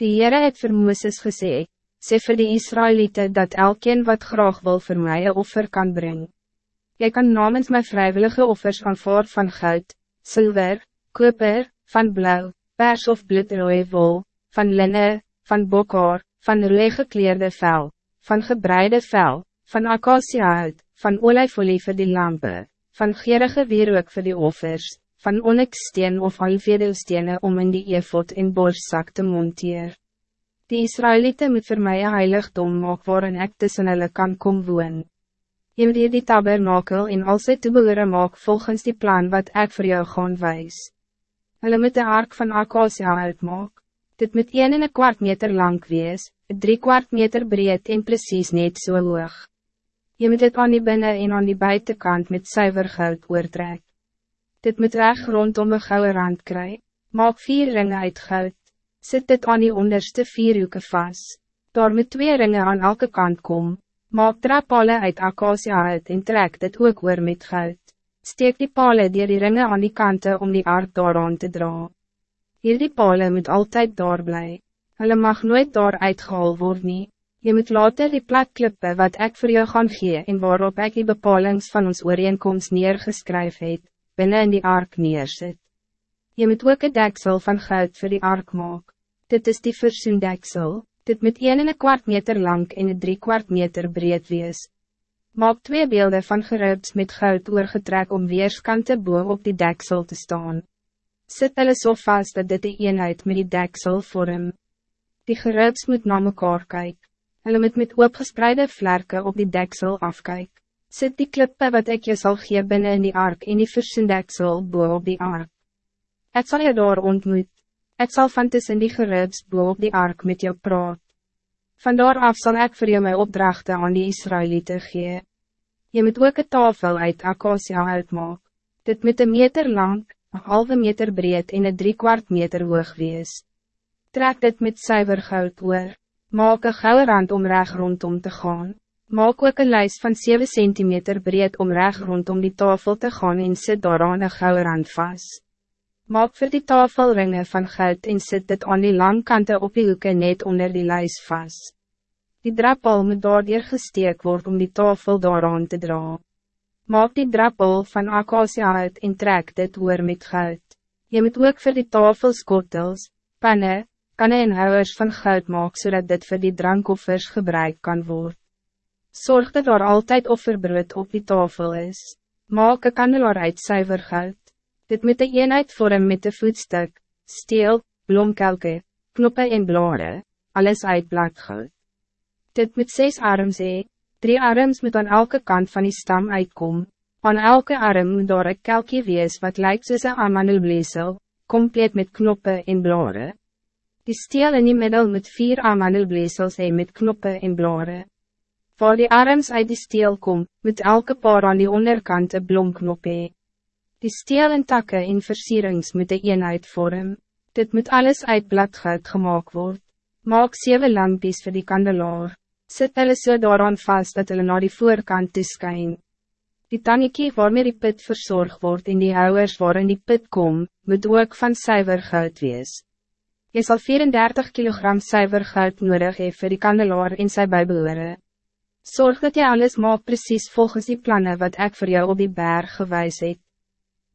Die Heere het vir Mooses gesê, sê vir die Israëlieten dat elkeen wat graag wil vir my een offer kan brengen. Jy kan namens my vrijwillige offers aanvaar van goud, zilver, koper, van blauw, pers of bloedrooie wol, van linnen, van bokhaar, van rooie gekleerde vel, van gebreide vel, van acaciahout, van olijfolie voor die lampen, van gerige wierook voor die offers, van onyxsteen of alvedelstene om in die efot en borstzak te monteer. Die Israëlieten moet voor mij een heiligdom maak waarin ek tussen hulle kan kom woon. Jy moet die tabernakel en al sy toebehore maak volgens die plan wat ik voor jou gaan wijs. Hulle moet de ark van Acacia uitmaak. Dit moet 1 en een kwart meter lang wees, 3 kwart meter breed en precies net zo so hoog. Je moet het aan die binnen en aan die buitenkant met zuiver goud oortrek. Dit moet reg rondom een gouden rand kry. Maak vier ringen uit goud. Zet dit aan die onderste vier hoeken vast. Daar moet twee ringen aan elke kant kom. Maak trapale uit acacia uit en trek dit ook oor met goud. Steek die pale dier die ringen aan die kanten om die aard daaraan te dra. Hier die pale moet altijd daar bly. Hulle mag nooit daar uitgehaal word nie. Je moet later die plat klippe wat ik voor jou gaan gee en waarop ik die bepalings van ons ooreenkomst neergeskryf het, binnen in die ark neerzet. Je moet ook een deksel van goud voor die ark maak. Dit is die versoendeksel, dit moet 1 en een kwart meter lang en een drie kwart meter breed wees. Maak twee beelden van gerubs met goud oorgetrek om weerskante boven op die deksel te staan. Zet hulle so vast dat dit die eenheid met die deksel vorm. Die gerubs moet na mekaar kyk. Hulle moet met oopgespreide vlerken op die deksel afkyk. Zet die klippe wat ik je zal gee binnen in die ark en die versendeksel boven op die ark. Het zal je daar ontmoet. Het zal van tussen die gerubs boven op die ark met jou praat. Vandaar af zal ik voor jou mijn opdrachten aan die Israëlieten gee. Je moet ook een tafel uit acacia uitmaak. Dit moet een meter lang, een halve meter breed en een drie kwart meter hoog wees. Trek dit met zuiver goud oor. Maak een gouden rand om reg rondom te gaan. Maak ook een lijst van 7 centimeter breed om reg rondom die tafel te gaan en sit daaraan een gouden rand vast. Maak voor die tafel ringen van goud en sit dit aan die langkante op die hoeken net onder die lijst vast. Die drappel moet daardier gesteek word om die tafel daaraan te dra. Maak die drappel van acacia uit en trek dit oor met goud. Je moet ook voor die tafel skottels, pannen, kanne en houwers van goud maak zodat dit voor die drankoffers gebruikt kan worden. Zorg dat er altijd offerbrood op die tafel is. Maak een kandelaar uit zuiver goud. Dit moet de eenheid vorm met de voetstuk, steel, blomkelke, knoppen en blaren, alles uit bladgoud. Dit moet zes arms hee, drie arms moet aan elke kant van die stam uitkom. Aan elke arm moet daar een kelkie wees wat lijkt soos een amandelbleesel, compleet met knoppen en blaren. Die steel in die middel moet vier amandelbleesels hee met knoppen en blaren. Waar die arms uit die steel kom, moet elke paar aan die onderkant een blomknop hee. Die steel en takke en versierings moet een eenheid vorm. Dit moet alles uit bladgoud gemaakt worden. Maak zeven lampies voor die kandelaar. Zet hulle so daaraan vast dat hulle naar die voorkant toeskyn. Die tannekie waarmee die put verzorgd wordt in die houwers waarin die put kom, moet ook van zuiver goud wees. Je zal 34 kilogram zuiver goud nodig hebben voor die kandelaar in sy bijbehore. Zorg dat je alles maakt precies volgens die plannen wat ik voor jou op die berg gewijs heb.